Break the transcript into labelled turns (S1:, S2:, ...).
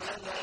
S1: ملأ